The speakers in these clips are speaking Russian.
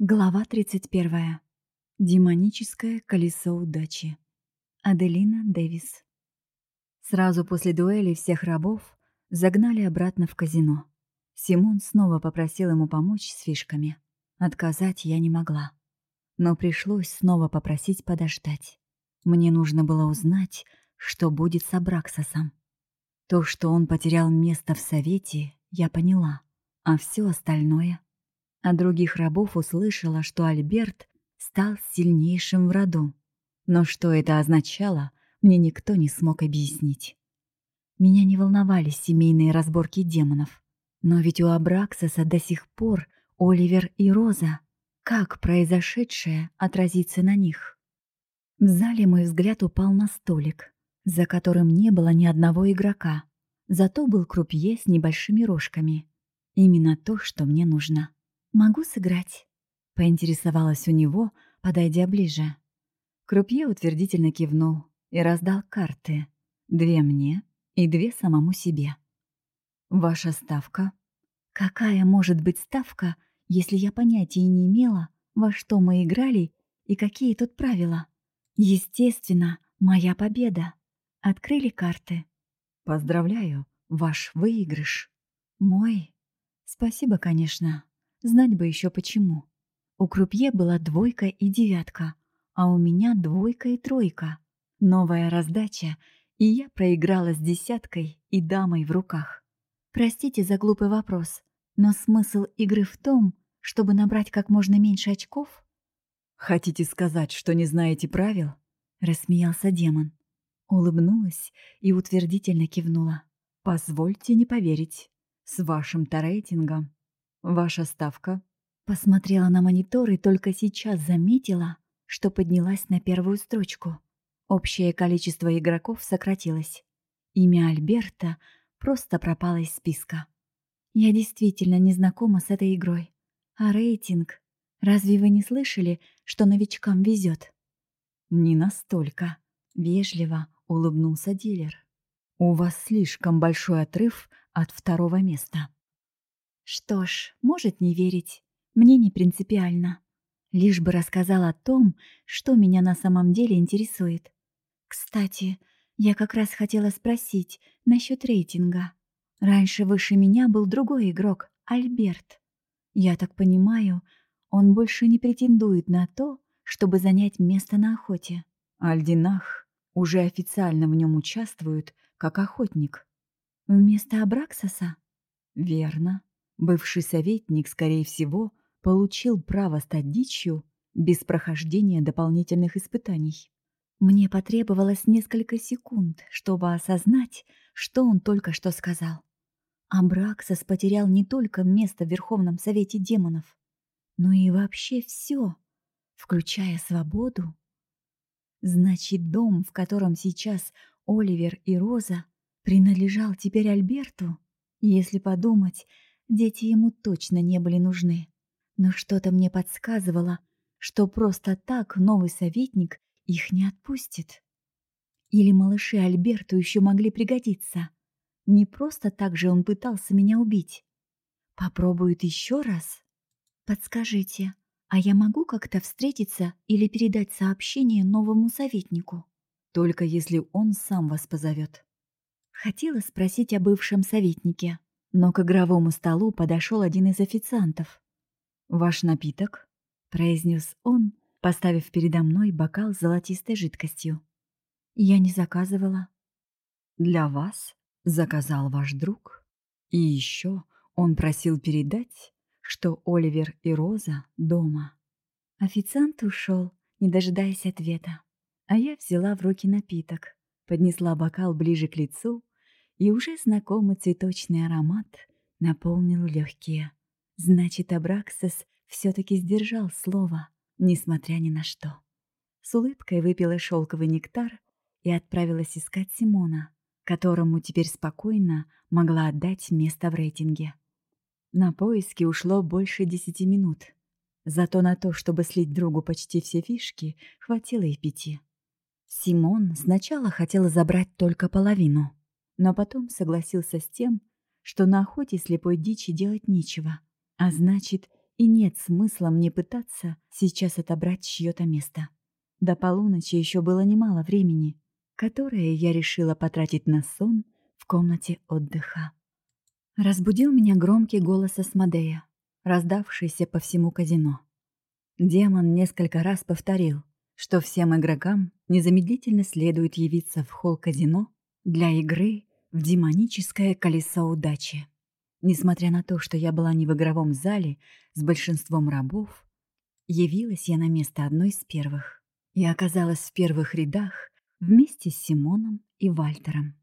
Глава 31. Демоническое колесо удачи. Аделина Дэвис. Сразу после дуэли всех рабов загнали обратно в казино. Симон снова попросил ему помочь с фишками. Отказать я не могла. Но пришлось снова попросить подождать. Мне нужно было узнать, что будет с Абраксосом. То, что он потерял место в совете, я поняла, а все остальное от других рабов услышала, что Альберт стал сильнейшим в роду. Но что это означало, мне никто не смог объяснить. Меня не волновали семейные разборки демонов. Но ведь у Абраксаса до сих пор Оливер и Роза. Как произошедшее отразится на них? В зале мой взгляд упал на столик, за которым не было ни одного игрока. Зато был крупье с небольшими рожками. Именно то, что мне нужно. «Могу сыграть?» — поинтересовалась у него, подойдя ближе. Крупье утвердительно кивнул и раздал карты. Две мне и две самому себе. «Ваша ставка?» «Какая может быть ставка, если я понятия не имела, во что мы играли и какие тут правила?» «Естественно, моя победа. Открыли карты». «Поздравляю, ваш выигрыш». «Мой?» «Спасибо, конечно. Знать бы еще почему. У крупье была двойка и девятка, а у меня двойка и тройка. Новая раздача, и я проиграла с десяткой и дамой в руках. Простите за глупый вопрос, но смысл игры в том, чтобы набрать как можно меньше очков? «Хотите сказать, что не знаете правил?» — рассмеялся демон. Улыбнулась и утвердительно кивнула. «Позвольте не поверить. С вашим-то рейтингом Ваша ставка? Посмотрела на монитор и только сейчас заметила, что поднялась на первую строчку. Общее количество игроков сократилось. Имя Альберта просто пропало из списка. Я действительно не знакома с этой игрой. А рейтинг? Разве вы не слышали, что новичкам везет? Не настолько. Вежливо улыбнулся дилер. У вас слишком большой отрыв от второго места. Что ж, может не верить. Мне не принципиально. Лишь бы рассказал о том, что меня на самом деле интересует. Кстати, я как раз хотела спросить насчет рейтинга. Раньше выше меня был другой игрок, Альберт. Я так понимаю, он больше не претендует на то, чтобы занять место на охоте. Альдинах уже официально в нем участвует как охотник. Вместо Абраксаса? Верно. Бывший советник, скорее всего, получил право стать дичью без прохождения дополнительных испытаний. Мне потребовалось несколько секунд, чтобы осознать, что он только что сказал. Абраксас потерял не только место в Верховном Совете демонов, но и вообще все, включая свободу. Значит, дом, в котором сейчас Оливер и Роза, принадлежал теперь Альберту? Если подумать, Дети ему точно не были нужны. Но что-то мне подсказывало, что просто так новый советник их не отпустит. Или малыши Альберту еще могли пригодиться. Не просто так же он пытался меня убить. Попробует еще раз? Подскажите, а я могу как-то встретиться или передать сообщение новому советнику? Только если он сам вас позовет. Хотела спросить о бывшем советнике, но к игровому столу подошел один из официантов. «Ваш напиток?» — произнес он, поставив передо мной бокал с золотистой жидкостью. «Я не заказывала». «Для вас заказал ваш друг. И еще он просил передать, что Оливер и Роза дома». Официант ушел, не дожидаясь ответа. А я взяла в руки напиток, поднесла бокал ближе к лицу и уже знакомый цветочный аромат наполнил легкие. Значит, Абраксис все-таки сдержал слово, несмотря ни на что. С улыбкой выпила шелковый нектар и отправилась искать Симона, которому теперь спокойно могла отдать место в рейтинге. На поиски ушло больше десяти минут. Зато на то, чтобы слить другу почти все фишки, хватило и пяти. Симон сначала хотел забрать только половину — но потом согласился с тем, что на охоте слепой дичи делать нечего, а значит, и нет смысла мне пытаться сейчас отобрать чье-то место. До полуночи еще было немало времени, которое я решила потратить на сон в комнате отдыха. Разбудил меня громкий голос Асмодея, раздавшийся по всему казино. Демон несколько раз повторил, что всем игрокам незамедлительно следует явиться в холл казино для игры в демоническое колесо удачи. Несмотря на то, что я была не в игровом зале с большинством рабов, явилась я на место одной из первых и оказалась в первых рядах вместе с Симоном и Вальтером,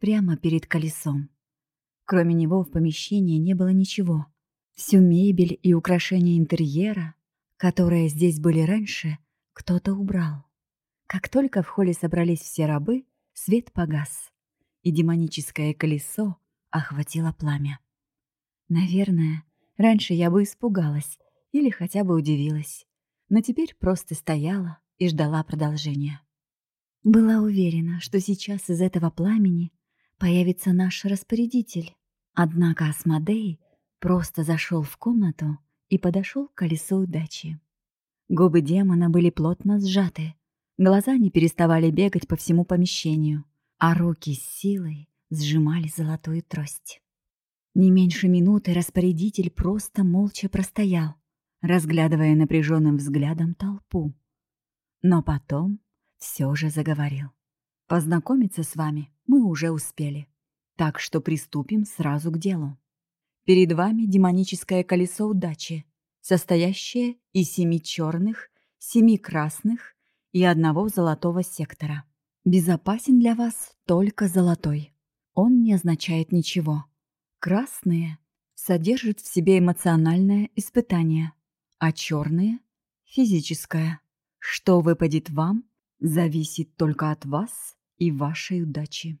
прямо перед колесом. Кроме него в помещении не было ничего. Всю мебель и украшения интерьера, которые здесь были раньше, кто-то убрал. Как только в холле собрались все рабы, свет погас, и демоническое колесо охватило пламя. Наверное, раньше я бы испугалась или хотя бы удивилась, но теперь просто стояла и ждала продолжения. Была уверена, что сейчас из этого пламени появится наш распорядитель. Однако Асмодей просто зашел в комнату и подошел к колесу удачи. Губы демона были плотно сжаты, глаза не переставали бегать по всему помещению, а руки с силой сжимали золотую трость. Не меньше минуты распорядитель просто молча простоял, разглядывая напряженным взглядом толпу. Но потом все же заговорил. «Познакомиться с вами мы уже успели, так что приступим сразу к делу. Перед вами демоническое колесо удачи, состоящее из семи черных, семи красных и одного золотого сектора. Безопасен для вас только золотой. Он не означает ничего. Красные содержат в себе эмоциональное испытание, а черные — физическое. Что выпадет вам, зависит только от вас и вашей удачи.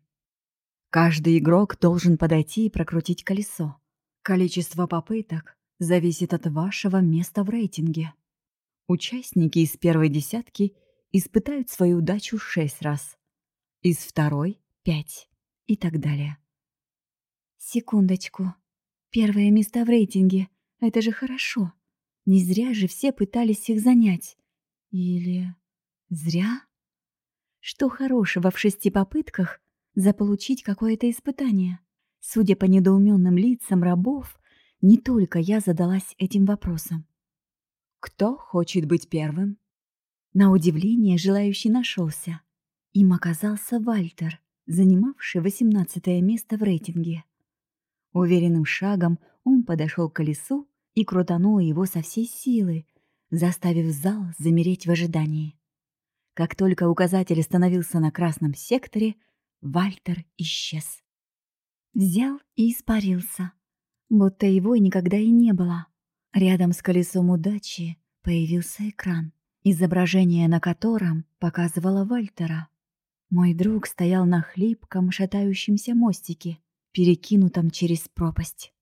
Каждый игрок должен подойти и прокрутить колесо. Количество попыток зависит от вашего места в рейтинге. Участники из первой десятки испытают свою удачу шесть раз, из второй — пять и так далее. Секундочку. Первое место в рейтинге. Это же хорошо. Не зря же все пытались их занять. Или... зря? Что хорошего в шести попытках заполучить какое-то испытание? Судя по недоуменным лицам рабов, не только я задалась этим вопросом. Кто хочет быть первым? На удивление желающий нашелся. Им оказался Вальтер, занимавший восемнадцатое место в рейтинге. Уверенным шагом он подошел к колесу и крутанул его со всей силы, заставив зал замереть в ожидании. Как только указатель остановился на красном секторе, Вальтер исчез. Взял и испарился, будто его никогда и не было. Рядом с колесом удачи появился экран, изображение на котором показывало Вальтера. Мой друг стоял на хлипком шатающемся мостике, перекинутом через пропасть.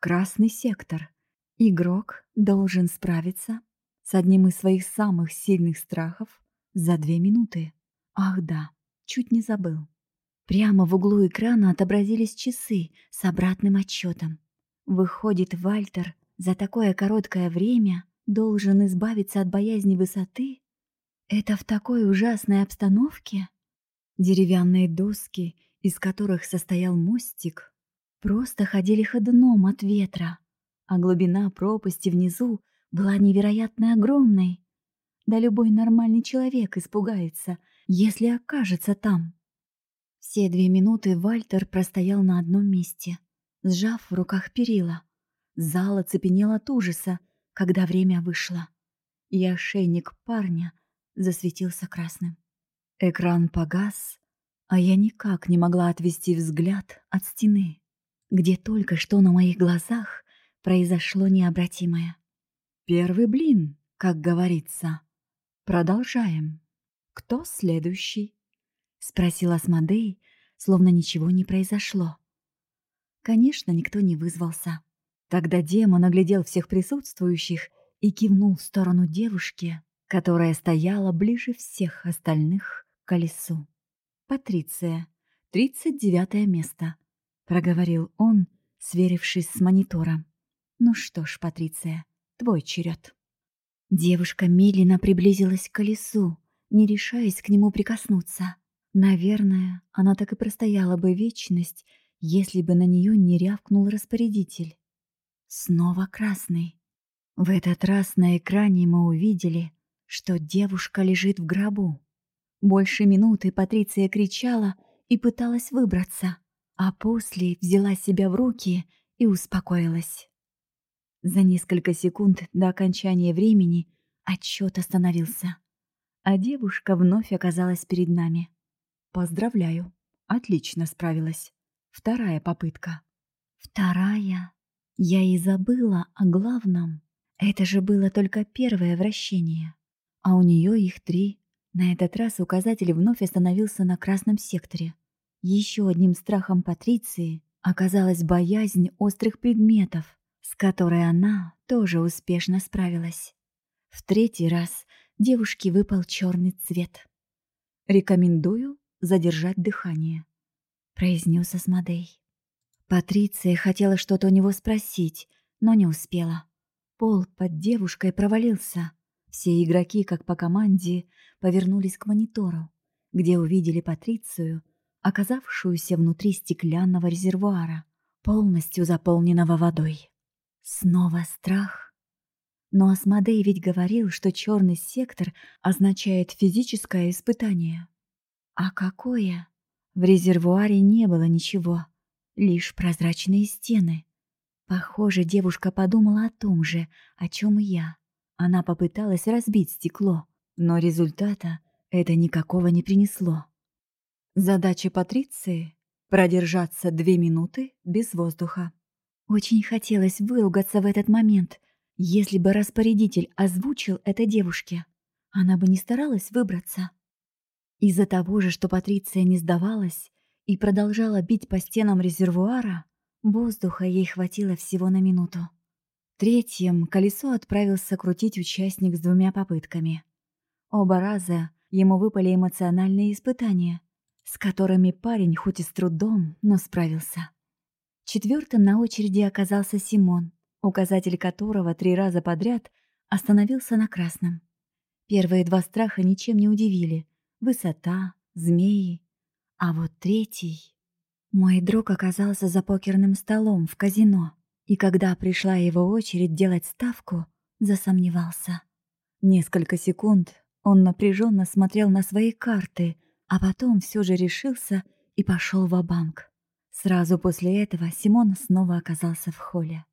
Красный сектор. Игрок должен справиться с одним из своих самых сильных страхов за две минуты. Ах да, чуть не забыл. Прямо в углу экрана отобразились часы с обратным отчетом. Выходит, Вальтер за такое короткое время должен избавиться от боязни высоты? Это в такой ужасной обстановке? Деревянные доски из которых состоял мостик, просто ходили ходуном от ветра, а глубина пропасти внизу была невероятно огромной. Да любой нормальный человек испугается, если окажется там. Все две минуты Вальтер простоял на одном месте, сжав в руках перила. Зал оцепенел от ужаса, когда время вышло, и ошейник парня засветился красным. Экран погас, а я никак не могла отвести взгляд от стены, где только что на моих глазах произошло необратимое. Первый блин, как говорится. Продолжаем. Кто следующий? Спросила Асмодей, словно ничего не произошло. Конечно, никто не вызвался. Тогда демон оглядел всех присутствующих и кивнул в сторону девушки, которая стояла ближе всех остальных к колесу. Патриция, 39 место», — проговорил он, сверившись с монитором. «Ну что ж, Патриция, твой черед. Девушка медленно приблизилась к колесу, не решаясь к нему прикоснуться. Наверное, она так и простояла бы вечность, если бы на нее не рявкнул распорядитель. Снова красный. В этот раз на экране мы увидели, что девушка лежит в гробу. Больше минуты Патриция кричала и пыталась выбраться, а после взяла себя в руки и успокоилась. За несколько секунд до окончания времени отчет остановился, а девушка вновь оказалась перед нами. Поздравляю, отлично справилась. Вторая попытка. Вторая? Я и забыла о главном. Это же было только первое вращение, а у нее их три. На этот раз указатель вновь остановился на красном секторе. Еще одним страхом Патриции оказалась боязнь острых предметов, с которой она тоже успешно справилась. В третий раз девушке выпал черный цвет. «Рекомендую задержать дыхание», — произнес Асмодей. Патриция хотела что-то у него спросить, но не успела. Пол под девушкой провалился. Все игроки, как по команде, повернулись к монитору, где увидели Патрицию, оказавшуюся внутри стеклянного резервуара, полностью заполненного водой. Снова страх. Но Асмодей ведь говорил, что черный сектор означает физическое испытание. А какое? В резервуаре не было ничего, лишь прозрачные стены. Похоже, девушка подумала о том же, о чем и я. Она попыталась разбить стекло, но результата это никакого не принесло. Задача Патриции — продержаться две минуты без воздуха. Очень хотелось выругаться в этот момент. Если бы распорядитель озвучил это девушке, она бы не старалась выбраться. Из-за того же, что Патриция не сдавалась и продолжала бить по стенам резервуара, воздуха ей хватило всего на минуту. Третьим колесо отправился крутить участник с двумя попытками. Оба раза ему выпали эмоциональные испытания, с которыми парень хоть и с трудом, но справился. Четвертым на очереди оказался Симон, указатель которого три раза подряд остановился на красном. Первые два страха ничем не удивили. Высота, змеи. А вот третий... Мой друг оказался за покерным столом в казино, и когда пришла его очередь делать ставку, засомневался. Несколько секунд он напряженно смотрел на свои карты, а потом все же решился и пошел в банк Сразу после этого Симон снова оказался в холле.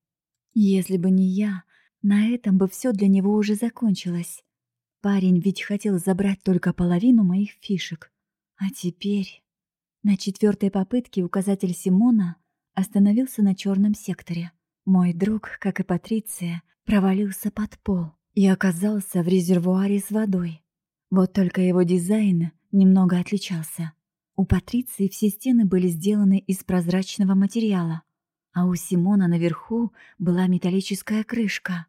Если бы не я, на этом бы все для него уже закончилось. Парень ведь хотел забрать только половину моих фишек. А теперь... На четвертой попытке указатель Симона остановился на черном секторе. Мой друг, как и Патриция, провалился под пол и оказался в резервуаре с водой. Вот только его дизайн немного отличался. У Патриции все стены были сделаны из прозрачного материала, а у Симона наверху была металлическая крышка.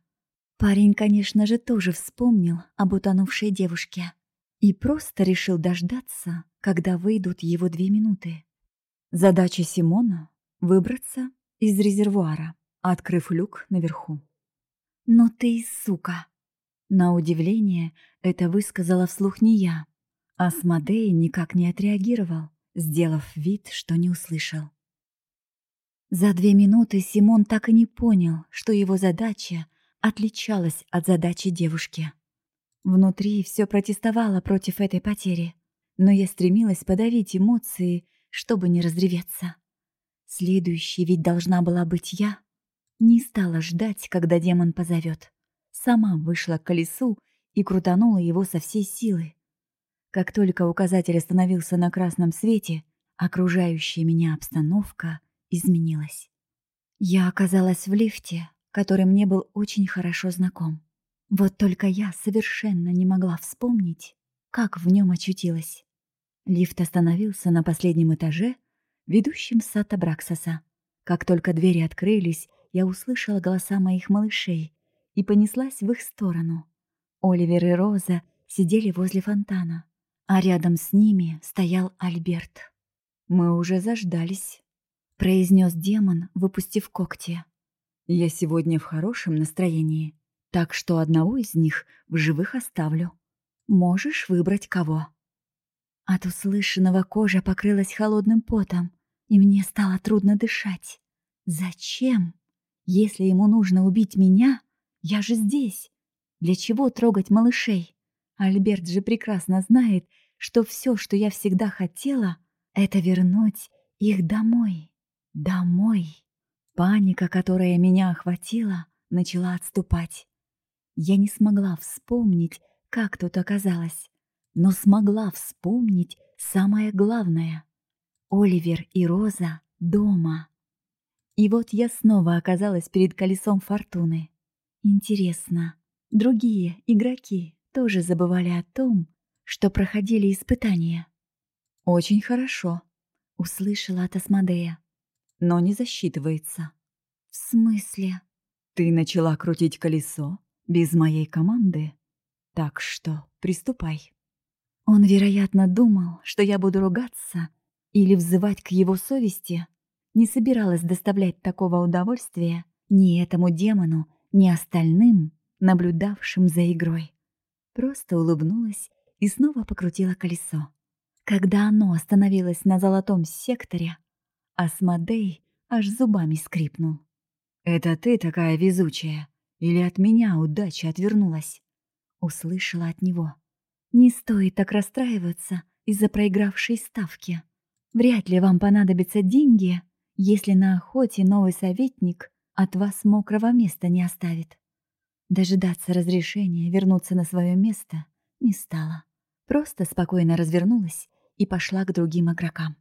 Парень, конечно же, тоже вспомнил об утонувшей девушке и просто решил дождаться, когда выйдут его две минуты. Задача Симона — выбраться из резервуара, открыв люк наверху. «Но ты сука!» На удивление, это высказала вслух не я, Асмодей никак не отреагировал, сделав вид, что не услышал. За две минуты Симон так и не понял, что его задача отличалась от задачи девушки. Внутри все протестовало против этой потери, но я стремилась подавить эмоции, чтобы не разреветься. Следующей ведь должна была быть я. Не стала ждать, когда демон позовет. Сама вышла к колесу и крутанула его со всей силы. Как только указатель остановился на красном свете, окружающая меня обстановка изменилась. Я оказалась в лифте, который мне был очень хорошо знаком. Вот только я совершенно не могла вспомнить, как в нем очутилась. Лифт остановился на последнем этаже, ведущем в сад Абраксаса. Как только двери открылись, я услышала голоса моих малышей и понеслась в их сторону. Оливер и Роза сидели возле фонтана а рядом с ними стоял Альберт. «Мы уже заждались», — произнес демон, выпустив когти. «Я сегодня в хорошем настроении. Так что одного из них в живых оставлю. Можешь выбрать кого. От услышанного кожа покрылась холодным потом, и мне стало трудно дышать. Зачем? Если ему нужно убить меня, я же здесь. Для чего трогать малышей? Альберт же прекрасно знает, что все, что я всегда хотела, это вернуть их домой. Домой. Паника, которая меня охватила, начала отступать. Я не смогла вспомнить, как тут оказалось, но смогла вспомнить самое главное. Оливер и Роза дома. И вот я снова оказалась перед колесом фортуны. Интересно, другие игроки тоже забывали о том, что проходили испытания? «Очень хорошо», — услышала от Асмодея. «Но не засчитывается». «В смысле?» «Ты начала крутить колесо без моей команды, так что приступай». Он, вероятно, думал, что я буду ругаться или взывать к его совести, не собиралась доставлять такого удовольствия ни этому демону, ни остальным, наблюдавшим за игрой. Просто улыбнулась и снова покрутила колесо. Когда оно остановилось на золотом секторе, Асмодей аж зубами скрипнул. «Это ты такая везучая? Или от меня удача отвернулась?» Услышала от него. «Не стоит так расстраиваться из-за проигравшей ставки. Вряд ли вам понадобятся деньги, если на охоте новый советник от вас мокрого места не оставит. Дожидаться разрешения вернуться на свое место не стала. Просто спокойно развернулась и пошла к другим игрокам.